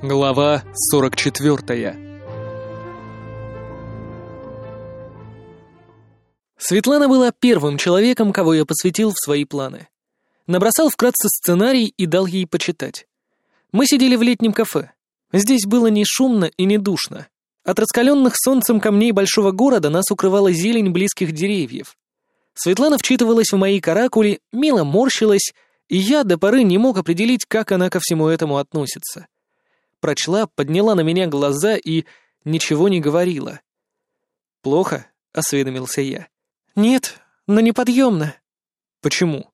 Глава 44 Светлана была первым человеком, кого я посвятил в свои планы. Набросал вкратце сценарий и дал ей почитать. Мы сидели в летнем кафе. Здесь было не шумно и не душно. От раскаленных солнцем камней большого города нас укрывала зелень близких деревьев. Светлана вчитывалась в мои каракули, мило морщилась, и я до поры не мог определить, как она ко всему этому относится. Прочла, подняла на меня глаза и ничего не говорила. «Плохо?» — осведомился я. «Нет, но неподъемно». «Почему?»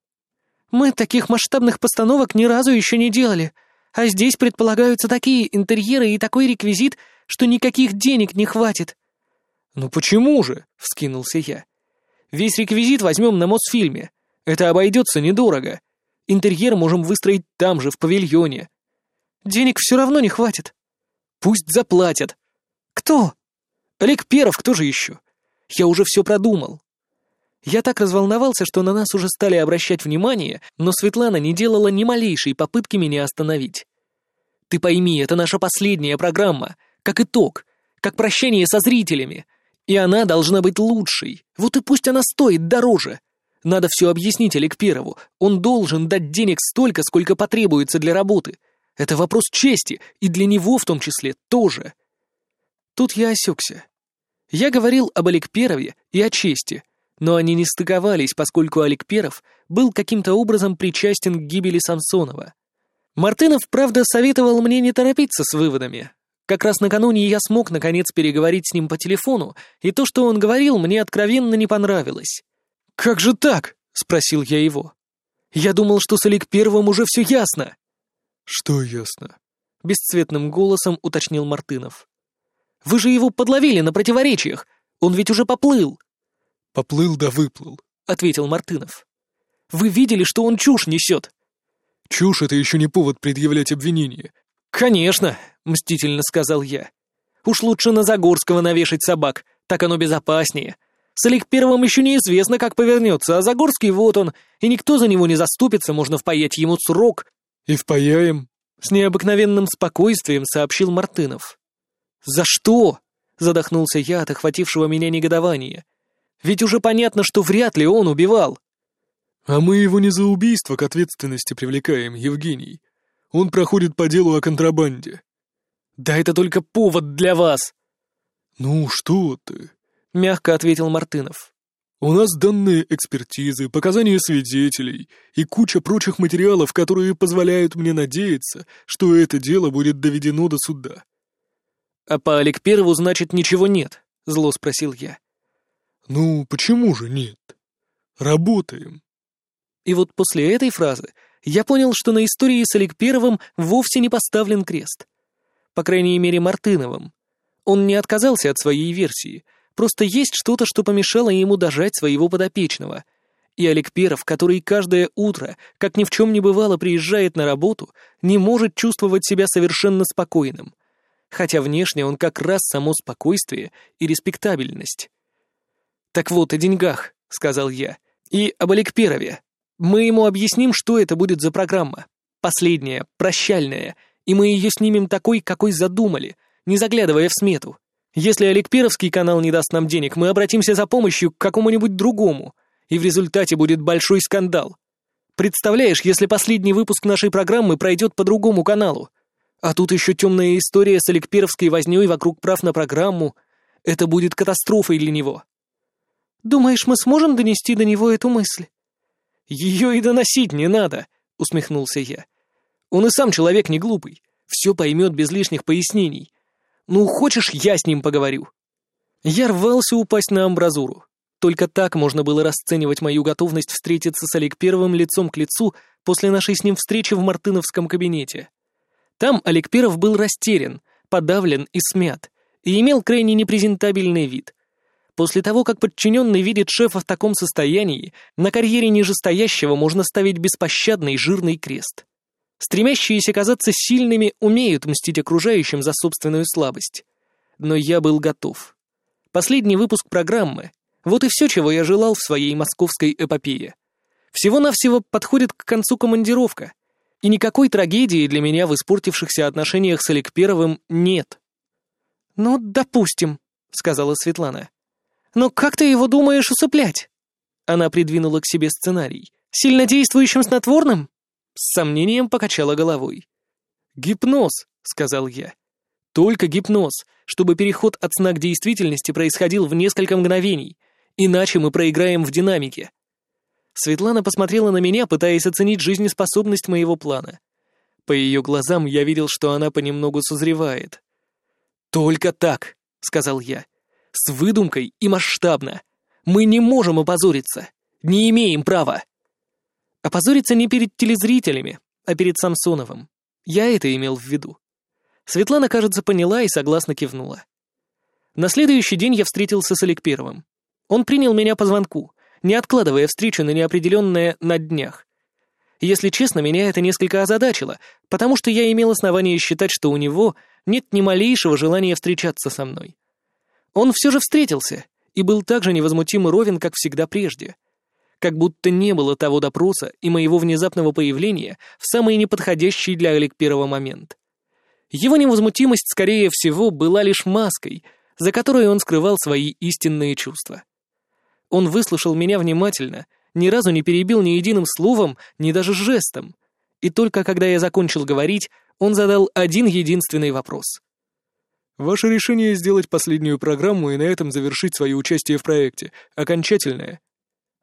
«Мы таких масштабных постановок ни разу еще не делали, а здесь предполагаются такие интерьеры и такой реквизит, что никаких денег не хватит». «Ну почему же?» — вскинулся я. «Весь реквизит возьмем на Мосфильме. Это обойдется недорого. Интерьер можем выстроить там же, в павильоне». «Денег все равно не хватит». «Пусть заплатят». «Кто?» «Олег Перов, кто же еще? Я уже все продумал». Я так разволновался, что на нас уже стали обращать внимание, но Светлана не делала ни малейшей попытки меня остановить. «Ты пойми, это наша последняя программа, как итог, как прощание со зрителями. И она должна быть лучшей, вот и пусть она стоит дороже. Надо все объяснить Олег Перову. Он должен дать денег столько, сколько потребуется для работы. Это вопрос чести, и для него в том числе тоже. Тут я осекся. Я говорил об Олег Перове и о чести, но они не стыковались, поскольку Олег Перов был каким-то образом причастен к гибели Самсонова. Мартынов, правда, советовал мне не торопиться с выводами. Как раз накануне я смог, наконец, переговорить с ним по телефону, и то, что он говорил, мне откровенно не понравилось. «Как же так?» — спросил я его. «Я думал, что с Олег Первым уже все ясно». «Что ясно?» — бесцветным голосом уточнил Мартынов. «Вы же его подловили на противоречиях. Он ведь уже поплыл». «Поплыл да выплыл», — ответил Мартынов. «Вы видели, что он чушь несет?» «Чушь — это еще не повод предъявлять обвинение». «Конечно», — мстительно сказал я. «Уж лучше на Загорского навешать собак, так оно безопаснее. С Олег Первым еще неизвестно, как повернется, а Загорский вот он, и никто за него не заступится, можно впаять ему срок». «И впаяем?» — с необыкновенным спокойствием сообщил Мартынов. «За что?» — задохнулся я от охватившего меня негодования. «Ведь уже понятно, что вряд ли он убивал». «А мы его не за убийство к ответственности привлекаем, Евгений. Он проходит по делу о контрабанде». «Да это только повод для вас!» «Ну что ты?» — мягко ответил Мартынов. «У нас данные экспертизы, показания свидетелей и куча прочих материалов, которые позволяют мне надеяться, что это дело будет доведено до суда». «А по Олег Перву, значит, ничего нет?» — зло спросил я. «Ну, почему же нет? Работаем». И вот после этой фразы я понял, что на истории с Олег Первым вовсе не поставлен крест. По крайней мере, Мартыновым. Он не отказался от своей версии — Просто есть что-то, что помешало ему дожать своего подопечного. И Олег Перов, который каждое утро, как ни в чем не бывало, приезжает на работу, не может чувствовать себя совершенно спокойным. Хотя внешне он как раз само спокойствие и респектабельность. «Так вот, о деньгах», — сказал я, — «и об Олег Перове. Мы ему объясним, что это будет за программа. Последняя, прощальная, и мы ее снимем такой, какой задумали, не заглядывая в смету. Если Олег Перовский канал не даст нам денег, мы обратимся за помощью к какому-нибудь другому, и в результате будет большой скандал. Представляешь, если последний выпуск нашей программы пройдет по другому каналу? А тут еще темная история с Олег Перовской вознёй вокруг прав на программу. Это будет катастрофой для него. Думаешь, мы сможем донести до него эту мысль? Ее и доносить не надо, усмехнулся я. Он и сам человек не глупый, все поймет без лишних пояснений. Ну, хочешь, я с ним поговорю?» Я рвался упасть на амбразуру. Только так можно было расценивать мою готовность встретиться с Олег Первым лицом к лицу после нашей с ним встречи в Мартыновском кабинете. Там Олег Перов был растерян, подавлен и смят, и имел крайне непрезентабельный вид. После того, как подчиненный видит шефа в таком состоянии, на карьере нижестоящего можно ставить беспощадный жирный крест. Стремящиеся казаться сильными умеют мстить окружающим за собственную слабость. Но я был готов. Последний выпуск программы — вот и все, чего я желал в своей московской эпопее. Всего-навсего подходит к концу командировка. И никакой трагедии для меня в испортившихся отношениях с Олег Первым нет. «Ну, допустим», — сказала Светлана. «Но как ты его думаешь усыплять?» Она придвинула к себе сценарий. «Сильнодействующим снотворным?» С сомнением покачала головой. «Гипноз», — сказал я. «Только гипноз, чтобы переход от сна к действительности происходил в несколько мгновений, иначе мы проиграем в динамике». Светлана посмотрела на меня, пытаясь оценить жизнеспособность моего плана. По ее глазам я видел, что она понемногу созревает. «Только так», — сказал я. «С выдумкой и масштабно. Мы не можем опозориться. Не имеем права». Опозориться не перед телезрителями, а перед Самсоновым. Я это имел в виду. Светлана, кажется, поняла и согласно кивнула. На следующий день я встретился с Олег Первым. Он принял меня по звонку, не откладывая встречу на неопределенное на днях. Если честно, меня это несколько озадачило, потому что я имел основание считать, что у него нет ни малейшего желания встречаться со мной. Он все же встретился и был так же невозмутим и ровен, как всегда прежде. Как будто не было того допроса и моего внезапного появления в самый неподходящий для Олег Первого момент. Его невозмутимость, скорее всего, была лишь маской, за которой он скрывал свои истинные чувства. Он выслушал меня внимательно, ни разу не перебил ни единым словом, ни даже жестом. И только когда я закончил говорить, он задал один единственный вопрос. «Ваше решение сделать последнюю программу и на этом завершить свое участие в проекте окончательное?»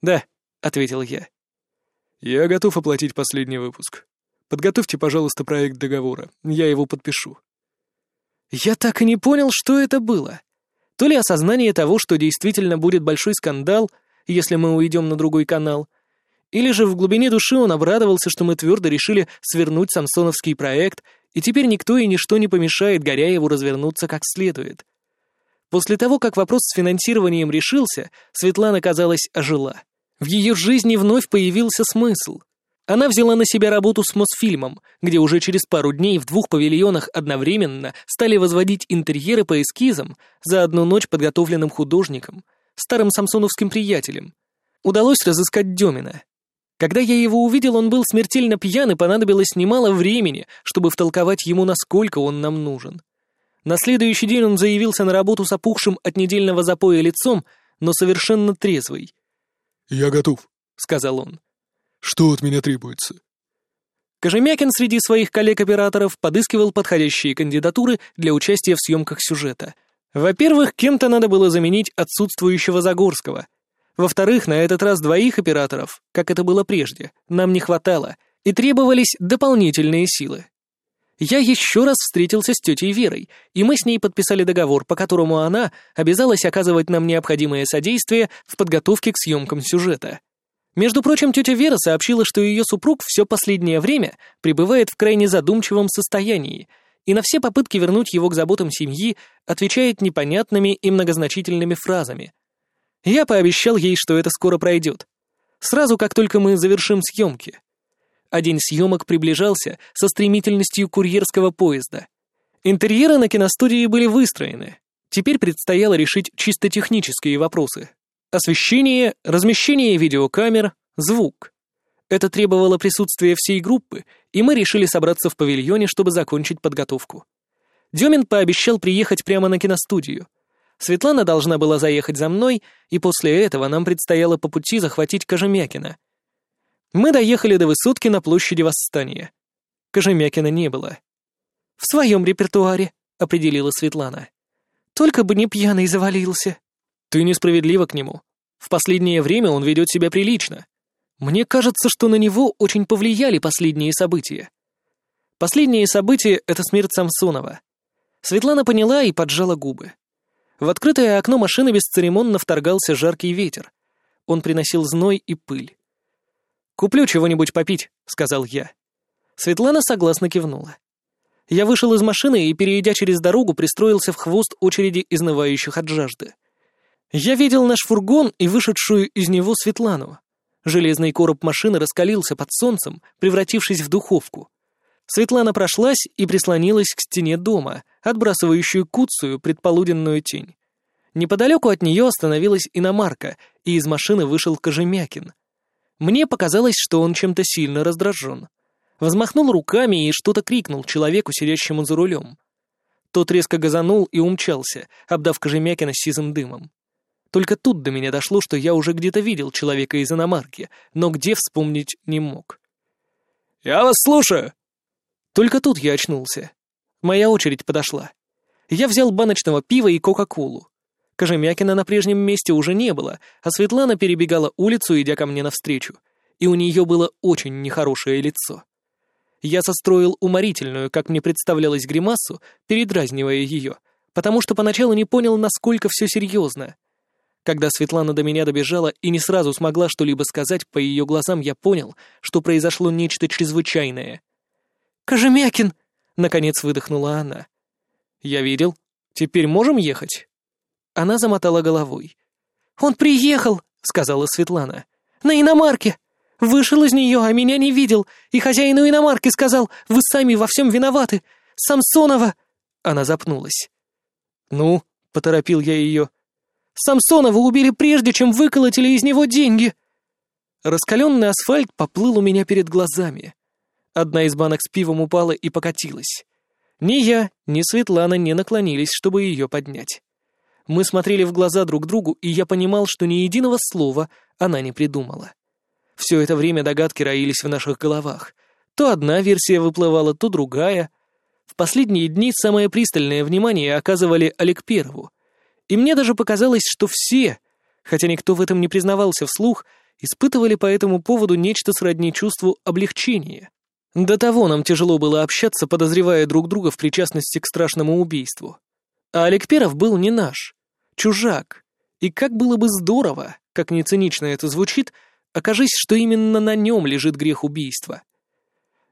«Да», — ответил я. «Я готов оплатить последний выпуск. Подготовьте, пожалуйста, проект договора. Я его подпишу». Я так и не понял, что это было. То ли осознание того, что действительно будет большой скандал, если мы уйдем на другой канал, или же в глубине души он обрадовался, что мы твердо решили свернуть самсоновский проект, и теперь никто и ничто не помешает Горяеву развернуться как следует. После того, как вопрос с финансированием решился, Светлана, казалось, ожила. В ее жизни вновь появился смысл. Она взяла на себя работу с Мосфильмом, где уже через пару дней в двух павильонах одновременно стали возводить интерьеры по эскизам за одну ночь подготовленным художником, старым самсоновским приятелем. Удалось разыскать Демина. Когда я его увидел, он был смертельно пьян, и понадобилось немало времени, чтобы втолковать ему, насколько он нам нужен. На следующий день он заявился на работу с опухшим от недельного запоя лицом, но совершенно трезвый. «Я готов», — сказал он. Что от меня требуется?» Кожемякин среди своих коллег-операторов подыскивал подходящие кандидатуры для участия в съемках сюжета. Во-первых, кем-то надо было заменить отсутствующего Загорского. Во-вторых, на этот раз двоих операторов, как это было прежде, нам не хватало, и требовались дополнительные силы. Я еще раз встретился с тетей Верой, и мы с ней подписали договор, по которому она обязалась оказывать нам необходимое содействие в подготовке к съемкам сюжета. Между прочим, тетя Вера сообщила, что ее супруг все последнее время пребывает в крайне задумчивом состоянии, и на все попытки вернуть его к заботам семьи отвечает непонятными и многозначительными фразами. Я пообещал ей, что это скоро пройдет. Сразу, как только мы завершим съемки. А день съемок приближался со стремительностью курьерского поезда. Интерьеры на киностудии были выстроены. Теперь предстояло решить чисто технические вопросы, Освещение, размещение видеокамер, звук. Это требовало присутствия всей группы, и мы решили собраться в павильоне, чтобы закончить подготовку. Демин пообещал приехать прямо на киностудию. Светлана должна была заехать за мной, и после этого нам предстояло по пути захватить Кожемякина. Мы доехали до высотки на площади Восстания. Кожемякина не было. «В своем репертуаре», — определила Светлана. «Только бы не пьяный завалился». Ты несправедлива к нему. В последнее время он ведет себя прилично. Мне кажется, что на него очень повлияли последние события. Последние события — это смерть Самсонова. Светлана поняла и поджала губы. В открытое окно машины бесцеремонно вторгался жаркий ветер. Он приносил зной и пыль. «Куплю чего-нибудь попить», — сказал я. Светлана согласно кивнула. Я вышел из машины и, перейдя через дорогу, пристроился в хвост очереди изнывающих от жажды. Я видел наш фургон и вышедшую из него Светлану. Железный короб машины раскалился под солнцем, превратившись в духовку. Светлана прошлась и прислонилась к стене дома, отбрасывающую куцую предполуденную тень. Неподалеку от нее остановилась иномарка, и из машины вышел Кожемякин. Мне показалось, что он чем-то сильно раздражен. Взмахнул руками и что-то крикнул человеку, сидящему за рулем. Тот резко газанул и умчался, обдав Кожемякина сизым дымом. Только тут до меня дошло, что я уже где-то видел человека из иномарки, но где вспомнить не мог. «Я вас слушаю!» Только тут я очнулся. Моя очередь подошла. Я взял баночного пива и Кока-Колу. Кожемякина на прежнем месте уже не было, а Светлана перебегала улицу, идя ко мне навстречу, и у нее было очень нехорошее лицо. Я состроил уморительную, как мне представлялось, гримасу, передразнивая ее, потому что поначалу не понял, насколько все серьезно. Когда Светлана до меня добежала и не сразу смогла что-либо сказать, по ее глазам я понял, что произошло нечто чрезвычайное. «Кожемякин!» — наконец выдохнула она. «Я видел. Теперь можем ехать?» Она замотала головой. «Он приехал!» — сказала Светлана. «На иномарке! Вышел из нее, а меня не видел, и хозяину иномарки сказал, вы сами во всем виноваты! Самсонова!» Она запнулась. «Ну?» — поторопил я ее. «Самсонова убили прежде, чем выколотили из него деньги!» Раскаленный асфальт поплыл у меня перед глазами. Одна из банок с пивом упала и покатилась. Ни я, ни Светлана не наклонились, чтобы ее поднять. Мы смотрели в глаза друг другу, и я понимал, что ни единого слова она не придумала. Все это время догадки роились в наших головах. То одна версия выплывала, то другая. В последние дни самое пристальное внимание оказывали Олег Перву. И мне даже показалось, что все, хотя никто в этом не признавался вслух, испытывали по этому поводу нечто сродни чувству облегчения. До того нам тяжело было общаться, подозревая друг друга в причастности к страшному убийству. А Олег Перов был не наш, чужак. И как было бы здорово, как не цинично это звучит, окажись, что именно на нем лежит грех убийства.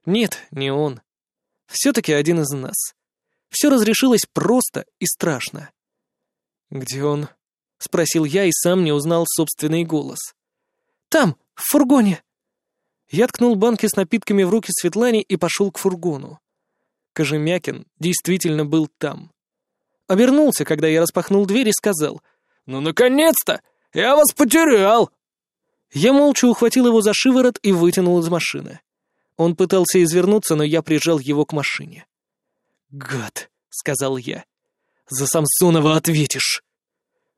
Нет, не он. Все-таки один из нас. Все разрешилось просто и страшно. «Где он?» — спросил я и сам не узнал собственный голос. «Там, в фургоне», я ткнул банки с напитками в руки Светлане и пошел к фургону. Кожемякин действительно был там. Обернулся, когда я распахнул дверь и сказал «Ну, наконец-то! Я вас потерял!» Я молча ухватил его за шиворот и вытянул из машины. Он пытался извернуться, но я прижал его к машине. «Гад!» — сказал я. «За Самсонова ответишь!»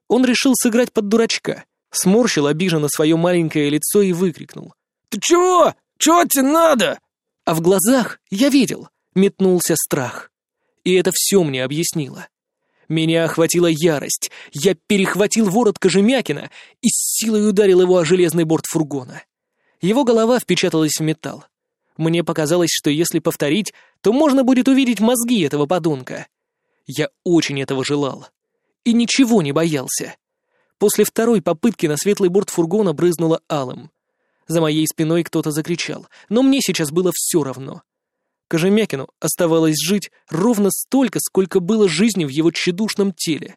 Он решил сыграть под дурачка, сморщил обиженно свое маленькое лицо и выкрикнул. «Ты чего? Чего тебе надо?» А в глазах, я видел, метнулся страх. И это все мне объяснило. Меня охватила ярость. Я перехватил ворот Кожемякина и с силой ударил его о железный борт фургона. Его голова впечаталась в металл. Мне показалось, что если повторить, то можно будет увидеть мозги этого подонка. Я очень этого желал. И ничего не боялся. После второй попытки на светлый борт фургона брызнуло алым. За моей спиной кто-то закричал, но мне сейчас было все равно. Кожемякину оставалось жить ровно столько, сколько было жизни в его тщедушном теле.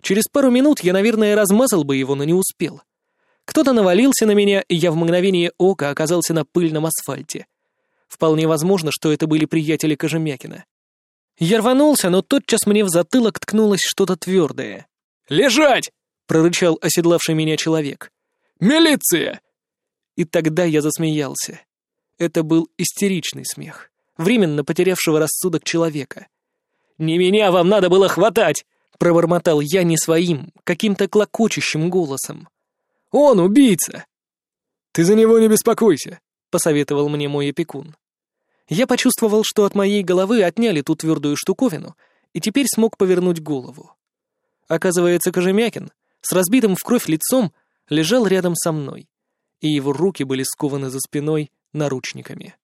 Через пару минут я, наверное, размазал бы его, но не успел. Кто-то навалился на меня, и я в мгновение ока оказался на пыльном асфальте. Вполне возможно, что это были приятели Кожемякина. Я рванулся, но тотчас мне в затылок ткнулось что-то твердое. «Лежать!» — прорычал оседлавший меня человек. «Милиция!» И тогда я засмеялся. Это был истеричный смех, временно потерявшего рассудок человека. «Не меня вам надо было хватать!» — пробормотал я не своим, каким-то клокочущим голосом. «Он убийца!» «Ты за него не беспокойся», — посоветовал мне мой опекун. Я почувствовал, что от моей головы отняли ту твердую штуковину, и теперь смог повернуть голову. Оказывается, Кожемякин с разбитым в кровь лицом лежал рядом со мной и его руки были скованы за спиной наручниками.